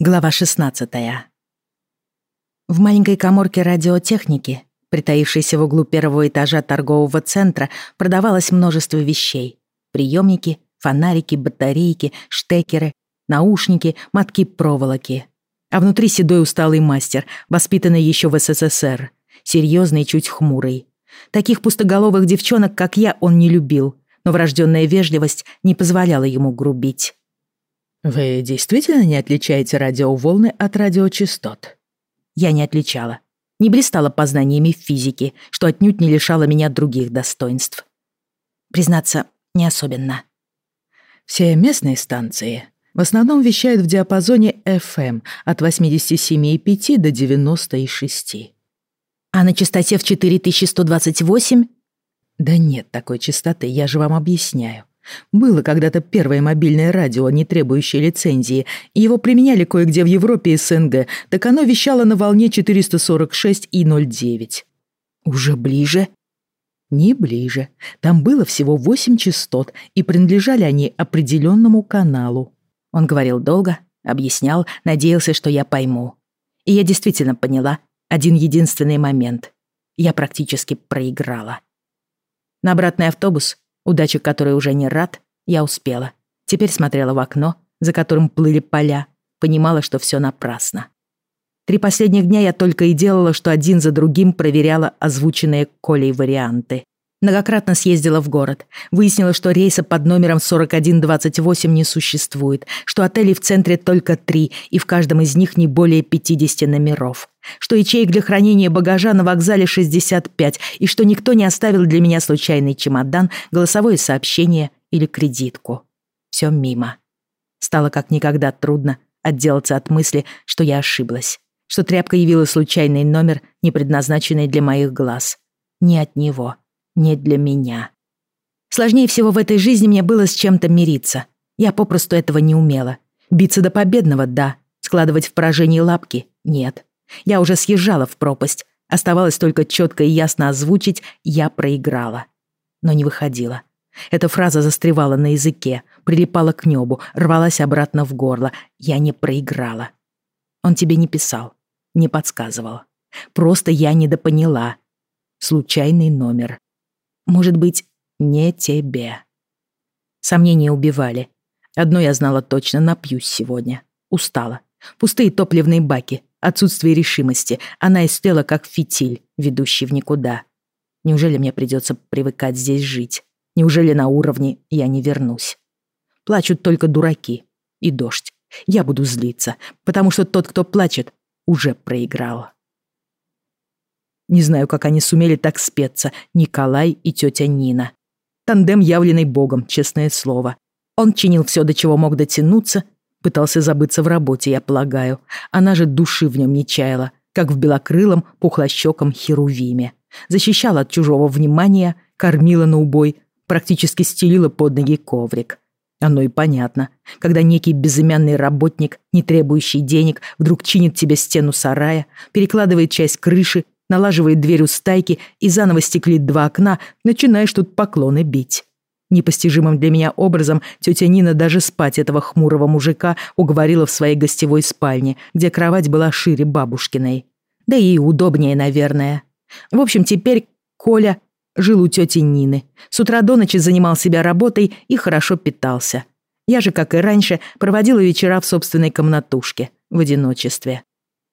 Глава 16. В маленькой коморке радиотехники, притаившейся в углу первого этажа торгового центра, продавалось множество вещей. Приемники, фонарики, батарейки, штекеры, наушники, мотки проволоки. А внутри седой усталый мастер, воспитанный еще в СССР, серьезный, чуть хмурый. Таких пустоголовых девчонок, как я, он не любил, но врожденная вежливость не позволяла ему грубить. «Вы действительно не отличаете радиоволны от радиочастот?» Я не отличала. Не блистала познаниями физики, что отнюдь не лишало меня других достоинств. Признаться, не особенно. Все местные станции в основном вещают в диапазоне FM от 87,5 до 96. А на частоте в 4128? Да нет такой частоты, я же вам объясняю. Было когда-то первое мобильное радио, не требующее лицензии. Его применяли кое-где в Европе и СНГ, так оно вещало на волне 446 и 09. Уже ближе? Не ближе. Там было всего 8 частот, и принадлежали они определенному каналу. Он говорил долго, объяснял, надеялся, что я пойму. И я действительно поняла один единственный момент. Я практически проиграла. На обратный автобус удача которой уже не рад, я успела. Теперь смотрела в окно, за которым плыли поля, понимала, что все напрасно. Три последних дня я только и делала, что один за другим проверяла озвученные Колей варианты. Многократно съездила в город. Выяснила, что рейса под номером 4128 не существует, что отелей в центре только три, и в каждом из них не более 50 номеров. Что ячеек для хранения багажа на вокзале 65, и что никто не оставил для меня случайный чемодан, голосовое сообщение или кредитку. Все мимо. Стало как никогда трудно отделаться от мысли, что я ошиблась. Что тряпка явила случайный номер, не предназначенный для моих глаз. Не от него не для меня. Сложнее всего в этой жизни мне было с чем-то мириться. Я попросту этого не умела. Биться до победного — да. Складывать в поражении лапки — нет. Я уже съезжала в пропасть. Оставалось только четко и ясно озвучить «я проиграла». Но не выходила. Эта фраза застревала на языке, прилипала к небу, рвалась обратно в горло. Я не проиграла. Он тебе не писал, не подсказывал. Просто я недопоняла. Случайный номер. Может быть, не тебе. Сомнения убивали. Одно я знала точно, напьюсь сегодня. Устала. Пустые топливные баки, отсутствие решимости. Она истлела, как фитиль, ведущий в никуда. Неужели мне придется привыкать здесь жить? Неужели на уровне я не вернусь? Плачут только дураки и дождь. Я буду злиться, потому что тот, кто плачет, уже проиграл. Не знаю, как они сумели так спеться, Николай и тетя Нина. Тандем, явленный богом, честное слово. Он чинил все, до чего мог дотянуться, пытался забыться в работе, я полагаю. Она же души в нем не чаяла, как в белокрылом, пухлощеком Херувиме. Защищала от чужого внимания, кормила на убой, практически стелила под ноги коврик. Оно и понятно, когда некий безымянный работник, не требующий денег, вдруг чинит тебе стену сарая, перекладывает часть крыши налаживает дверь у стайки и заново стеклит два окна, начинаешь тут поклоны бить. Непостижимым для меня образом тетя Нина даже спать этого хмурого мужика уговорила в своей гостевой спальне, где кровать была шире бабушкиной. Да и удобнее, наверное. В общем, теперь Коля жил у тети Нины. С утра до ночи занимал себя работой и хорошо питался. Я же, как и раньше, проводила вечера в собственной комнатушке, в одиночестве.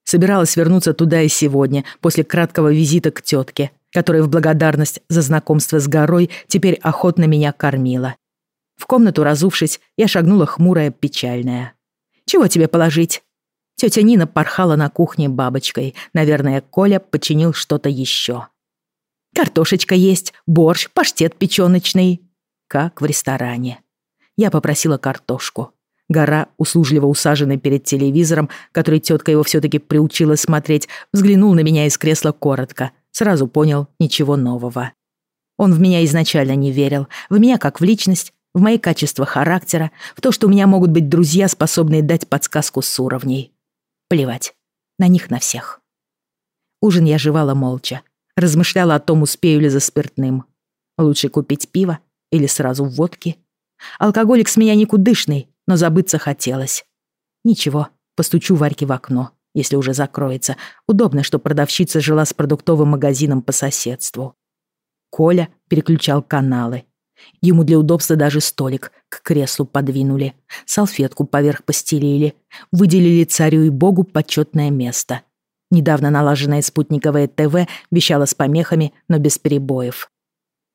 Собиралась вернуться туда и сегодня, после краткого визита к тетке, которая в благодарность за знакомство с горой теперь охотно меня кормила. В комнату разувшись, я шагнула хмурая, печальная. «Чего тебе положить?» Тетя Нина порхала на кухне бабочкой. Наверное, Коля починил что-то еще. «Картошечка есть, борщ, паштет печёночный». Как в ресторане. Я попросила картошку. Гора, услужливо усаженный перед телевизором, который тетка его все-таки приучила смотреть, взглянул на меня из кресла коротко. Сразу понял, ничего нового. Он в меня изначально не верил. В меня как в личность, в мои качества характера, в то, что у меня могут быть друзья, способные дать подсказку с уровней. Плевать. На них на всех. Ужин я жевала молча. Размышляла о том, успею ли за спиртным. Лучше купить пиво или сразу водки. Алкоголик с меня никудышный, но забыться хотелось. Ничего, Постучу Варьке в окно, если уже закроется. Удобно, что продавщица жила с продуктовым магазином по соседству. Коля переключал каналы. Ему для удобства даже столик к креслу подвинули, салфетку поверх постелили, выделили царю и богу почетное место. Недавно налаженное спутниковое ТВ вещало с помехами, но без перебоев.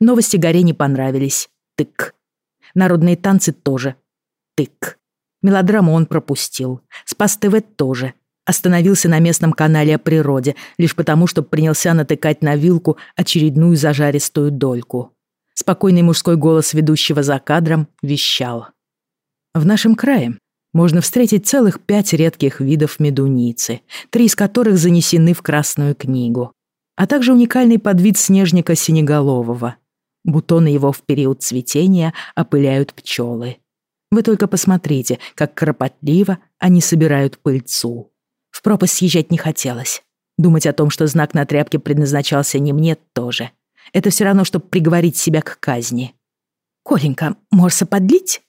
Новости Горе не понравились. Тык. Народные танцы тоже. Тык. Мелодраму он пропустил. Спас ТВ тоже. Остановился на местном канале о природе, лишь потому, что принялся натыкать на вилку очередную зажаристую дольку. Спокойный мужской голос ведущего за кадром вещал. В нашем крае можно встретить целых пять редких видов медуницы, три из которых занесены в Красную книгу, а также уникальный подвид снежника синеголового. Бутоны его в период цветения опыляют пчелы. Вы только посмотрите, как кропотливо они собирают пыльцу. В пропасть съезжать не хотелось. Думать о том, что знак на тряпке предназначался не мне, тоже. Это все равно, чтобы приговорить себя к казни. «Коленька, морса подлить?»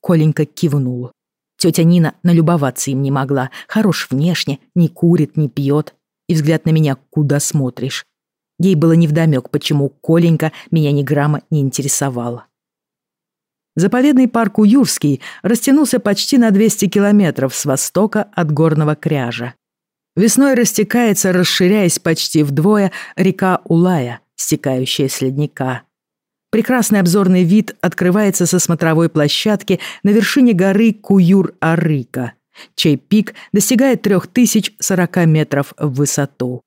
Коленька кивнул. Тетя Нина налюбоваться им не могла. Хорош внешне, не курит, не пьет. И взгляд на меня куда смотришь. Ей было невдомёк, почему Коленька меня ни грамма не интересовала. Заповедный парк Уюрский растянулся почти на 200 километров с востока от горного кряжа. Весной растекается, расширяясь почти вдвое, река Улая, стекающая с ледника. Прекрасный обзорный вид открывается со смотровой площадки на вершине горы Куюр-Арыка, чей пик достигает 3040 метров в высоту.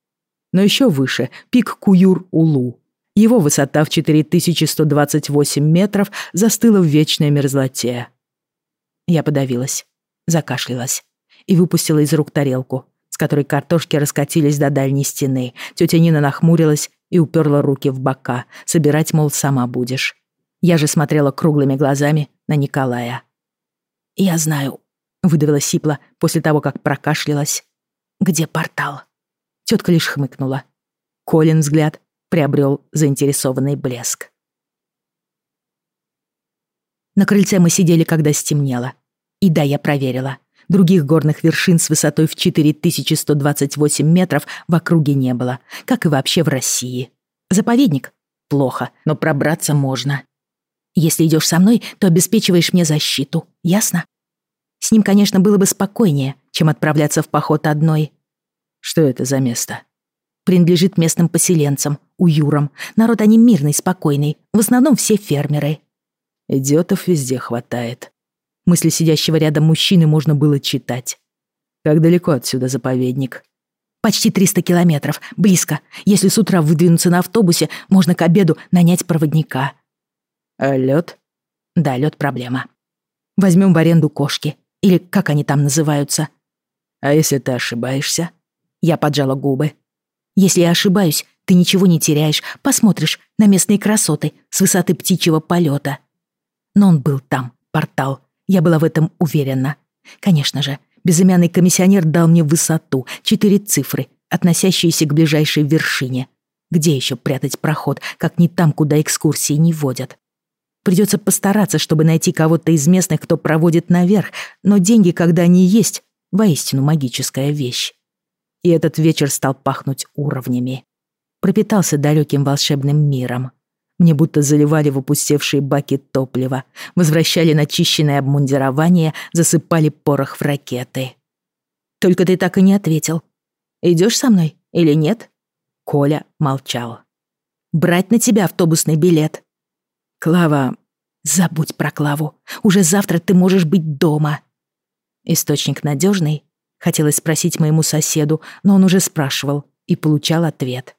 Но еще выше – пик Куюр-Улу. Его высота в 4128 метров застыла в вечной мерзлоте. Я подавилась, закашлялась и выпустила из рук тарелку, с которой картошки раскатились до дальней стены. Тетя Нина нахмурилась и уперла руки в бока. Собирать, мол, сама будешь. Я же смотрела круглыми глазами на Николая. «Я знаю», — выдавила Сипла после того, как прокашлялась. «Где портал?» Тетка лишь хмыкнула. Колин взгляд приобрел заинтересованный блеск. На крыльце мы сидели, когда стемнело. И да, я проверила. Других горных вершин с высотой в 4128 метров в округе не было, как и вообще в России. Заповедник? Плохо, но пробраться можно. Если идешь со мной, то обеспечиваешь мне защиту, ясно? С ним, конечно, было бы спокойнее, чем отправляться в поход одной. Что это за место? Принадлежит местным поселенцам, уюрам. Народ они мирный, спокойный, в основном все фермеры. Идиотов везде хватает. Мысли сидящего рядом мужчины можно было читать. Как далеко отсюда заповедник? Почти 300 километров. Близко. Если с утра выдвинуться на автобусе, можно к обеду нанять проводника. А лед? Да, лед проблема. Возьмем в аренду кошки. Или как они там называются. А если ты ошибаешься? Я поджала губы. Если я ошибаюсь, ты ничего не теряешь. Посмотришь на местные красоты с высоты птичьего полета. Но он был там, портал. Я была в этом уверена. Конечно же, безымянный комиссионер дал мне высоту, четыре цифры, относящиеся к ближайшей вершине. Где еще прятать проход, как не там, куда экскурсии не водят? Придется постараться, чтобы найти кого-то из местных, кто проводит наверх, но деньги, когда они есть, воистину магическая вещь. И этот вечер стал пахнуть уровнями. Пропитался далеким волшебным миром. Мне будто заливали в опустевшие баки топлива, возвращали начищенное обмундирование, засыпали порох в ракеты. «Только ты так и не ответил. Идешь со мной или нет?» Коля молчал. «Брать на тебя автобусный билет». «Клава...» «Забудь про Клаву. Уже завтра ты можешь быть дома». Источник надежный. Хотелось спросить моему соседу, но он уже спрашивал и получал ответ.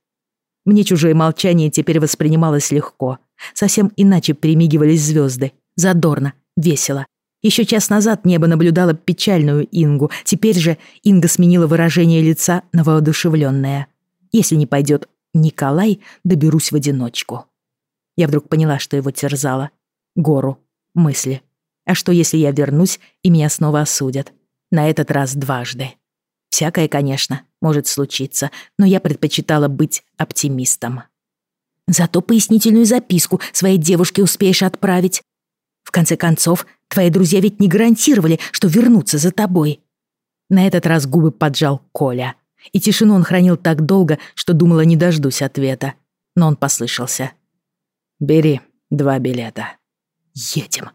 Мне чужое молчание теперь воспринималось легко. Совсем иначе перемигивались звезды. Задорно, весело. Еще час назад небо наблюдало печальную Ингу, теперь же Инга сменила выражение лица на воодушевленное. Если не пойдет Николай, доберусь в одиночку. Я вдруг поняла, что его терзало. Гору, мысли. А что, если я вернусь, и меня снова осудят? На этот раз дважды. Всякое, конечно, может случиться, но я предпочитала быть оптимистом. Зато пояснительную записку своей девушке успеешь отправить. В конце концов, твои друзья ведь не гарантировали, что вернутся за тобой. На этот раз губы поджал Коля. И тишину он хранил так долго, что думала, не дождусь ответа. Но он послышался. «Бери два билета». «Едем».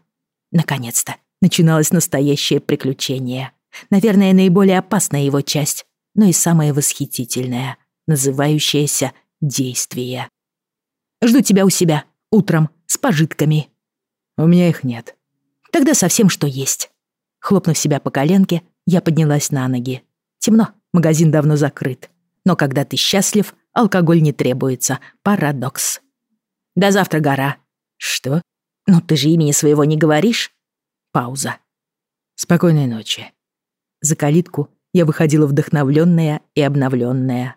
Наконец-то начиналось настоящее приключение. Наверное, наиболее опасная его часть, но и самая восхитительная, называющаяся «действие». «Жду тебя у себя, утром, с пожитками». «У меня их нет». «Тогда совсем что есть». Хлопнув себя по коленке, я поднялась на ноги. Темно, магазин давно закрыт. Но когда ты счастлив, алкоголь не требуется. Парадокс. До завтра, гора. Что? Ну ты же имени своего не говоришь? Пауза. Спокойной ночи. За калитку я выходила вдохновленная и обновленная.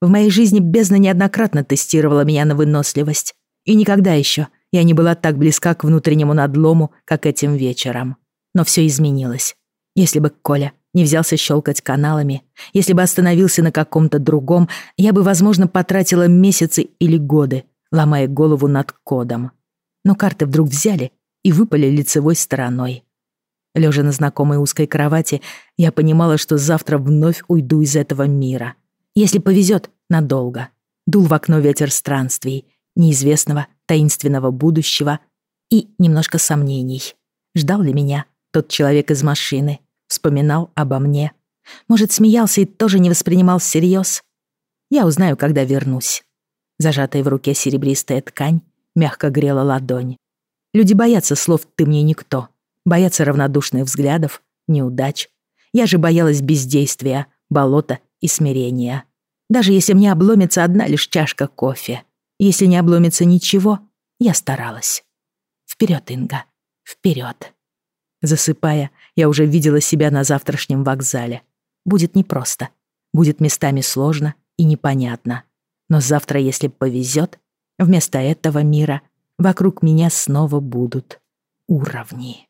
В моей жизни бездна неоднократно тестировала меня на выносливость. И никогда еще я не была так близка к внутреннему надлому, как этим вечером. Но все изменилось. Если бы Коля не взялся щелкать каналами, если бы остановился на каком-то другом, я бы, возможно, потратила месяцы или годы, ломая голову над кодом. Но карты вдруг взяли и выпали лицевой стороной. Лежа на знакомой узкой кровати, я понимала, что завтра вновь уйду из этого мира. Если повезет, надолго. Дул в окно ветер странствий, неизвестного, таинственного будущего и немножко сомнений. Ждал ли меня тот человек из машины? Вспоминал обо мне? Может, смеялся и тоже не воспринимал всерьез? Я узнаю, когда вернусь. Зажатая в руке серебристая ткань мягко грела ладонь. Люди боятся слов «ты мне никто», боятся равнодушных взглядов, неудач. Я же боялась бездействия, болота и смирения. Даже если мне обломится одна лишь чашка кофе. Если не обломится ничего, я старалась. Вперед, Инга, вперед. Засыпая, я уже видела себя на завтрашнем вокзале. Будет непросто, будет местами сложно и непонятно. Но завтра, если повезет, вместо этого мира вокруг меня снова будут уровни.